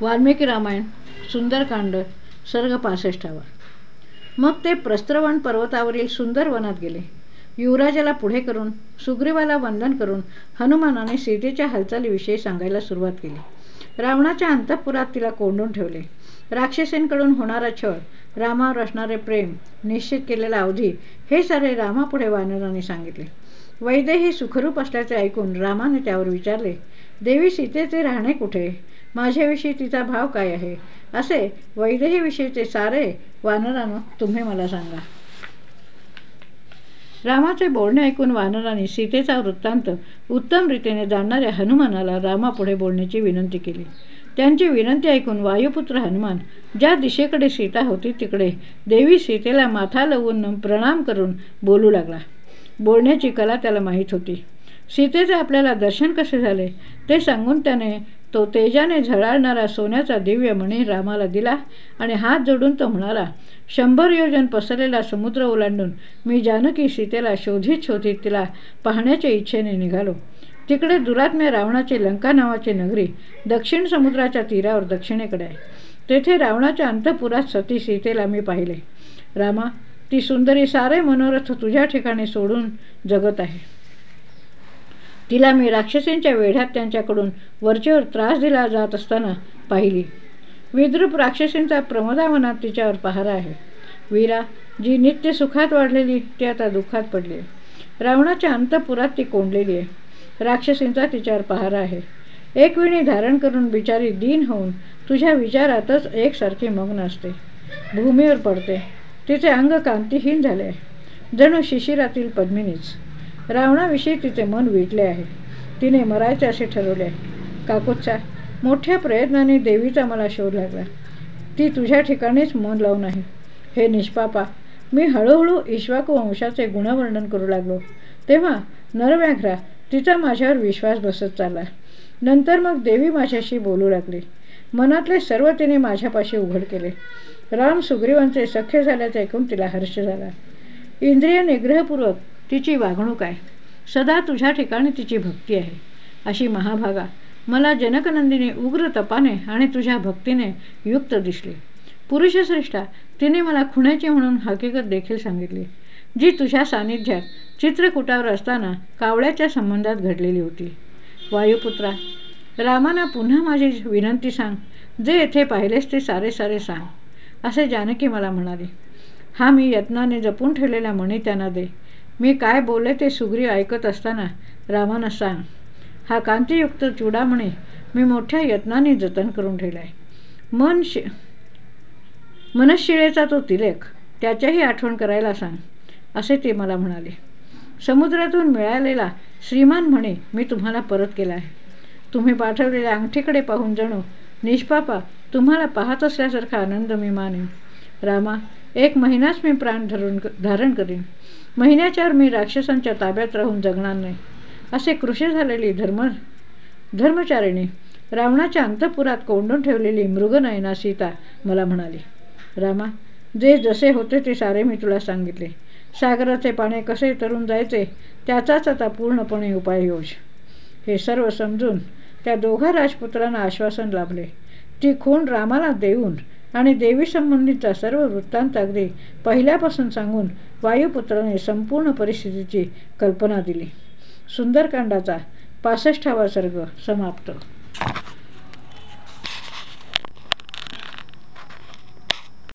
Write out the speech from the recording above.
वाल्मिकी रामायण सुंदरकांड सर्ग पासष्टावा मग ते प्रस्त्रवण पर्वतावरील सुंदर वनात गेले. युवराजाला पुढे करून सुग्रीवाला वंदन करून हनुमानाने सीतेच्या हालचालीविषयी सांगायला सुरुवात केली. रावणाच्या अंतःपुरात तिला कोंडून ठेवले. राक्षसेंकडून होणारा छळ रामावर असणारे प्रेम निश्चित केलेला अवधी हे सारे रामापुढे वानराने सांगितले. वैदेही सुखरूप असल्याचे ऐकून रामाने त्यावर विचारले देवी सीतेचे राहणे कुठे? माझ्याविषयी तिचा भाव काय आहे? असे वैदेहीविषयीचे सारे वानरानं तुम्ही मला सांगा. रामाचे बोलणे ऐकून वानराने सीतेचा वृत्तांत उत्तम रीतीने जाणणाऱ्या हनुमानाला रामापुढे बोलण्याची विनंती केली. त्यांची विनंती ऐकून वायुपुत्र हनुमान ज्या दिशेकडे सीता होती तिकडे देवी सीतेला माथा लवून प्रणाम करून बोलू लागला. बोलण्याची कला त्याला माहीत होती. सीतेचे आपल्याला दर्शन कसे झाले ते सांगून त्याने तो तेजाने झळाळणारा सोन्याचा दिव्य मणी रामाला दिला आणि हात जोडून तो म्हणाला शंभर योजन पसरलेला समुद्र ओलांडून मी जानकी सीतेला शोधित शोधित तिला पाहण्याच्या इच्छेने निघालो. तिकडे दुरात्म्य रावणाची लंका नावाची नगरी दक्षिण समुद्राच्या तीरावर दक्षिणेकडे आहे. तेथे रावणाच्या अंतपुरात सती सीतेला मी पाहिले. रामा ती सुंदरी सारे मनोरथ तुझ्या ठिकाणी सोडून जगत आहे. तिला मी राक्षसींच्या वेढ्यात त्यांच्याकडून वरचेवर त्रास दिला जात असताना पाहिली. विद्रूप राक्षसींचा प्रमोदावनात तिच्यावर पहारा आहे. वीरा जी नित्य सुखात वाढलेली ती आता दुःखात पडली. आहे रावणाच्या अंतपुरात ती कोंडलेली आहे. राक्षसींचा तिच्यावर पहारा आहे. एक वेळी धारण करून बिचारी दीन होऊन तुझ्या विचारातच एकसारखी मग्न असते. भूमीवर पडते. तिचे अंग कांतीहीन झाले आहे. जणू शिशिरातील पद्मिनीच. रावणाविषयी तिचे मन विटले आहे. तिने मरायचे असे ठरवले. आहे काकूचा मोठ्या प्रयत्नाने देवीचा मला शोध लागला. ती तुझ्या ठिकाणीच मन लावून आहे. हे निष्पापा मी हळूहळू ईश्वाकू वंशाचे गुणवर्णन करू लागलो. तेव्हा नरव्याघ्रा तिचा माझ्यावर विश्वास बसत चालला. नंतर मग देवी माझ्याशी बोलू लागली. मनातले सर्व तिने माझ्यापाशी उघड केले. राम सुग्रीवांचे सख्य झाल्याचे ऐकून तिला हर्ष झाला. इंद्रिय निग्रहपूर्वक तिची वागणूक आहे. सदा तुझ्या ठिकाणी तिची भक्ती आहे. अशी महाभागा मला जनकनंदिनी उग्र तपाने आणि तुझ्या भक्तीने युक्त दिसली. पुरुषश्रेष्ठा तिने मला खुण्याची म्हणून हकीकत देखील सांगितली जी तुझ्या सानिध्यात चित्रकूटावर असताना कावळ्याच्या संबंधात घडलेली होती. वायुपुत्रा रामाना पुन्हा माझी विनंती सांग जे येथे पाहिलेस ते सारे सारे सांग असे जानकी मला म्हणाले. हा मी यत्नाने जपून ठेवलेला मणी त्यांना दे मी काय बोलले ते सुग्रीव ऐकत असताना रामानं सांग हा कांतीयुक्त चुडामणी मी मोठ्या यत्नाने जतन करून ठेवला आहे मन शि मनशिळेचा तो तिलेख त्याच्याही आठवण करायला सांग असे ते मला म्हणाले. समुद्रातून मिळालेला श्रीमान म्हणे मी तुम्हाला परत केला आहे तुम्ही पाठवलेल्या अंगठीकडे पाहून जणू निष्पापा तुम्हाला पाहत असल्यासारखा आनंद मी मानेन. रामा एक महिनाच मी प्राण धरून धारण करीन. महिन्याच्यावर मी राक्षसांच्या ताब्यात राहून जगणार नाही. असे कृषी झालेली धर्म धर्मचारिणी रावणाच्या अंतपुरात कोंडून ठेवलेली मृगनयना सीता मला म्हणाली रामा जे जसे होते ते सारे मी तुला सांगितले. सागराचे पाणी कसे तरून जायचे त्याचाच आता पूर्णपणे उपाय योज. हे सर्व समजून त्या दोघा राजपुत्रांना आश्वासन लाभले. ती खूण रामाला देऊन आणि देवी संबंधीचा सर्व वृत्तांत अगदी पहिल्यापासून सांगून वायुपुत्राने संपूर्ण परिस्थितीची कल्पना दिली. सुंदरकांडाचा पासष्टावा सर्ग समाप्त.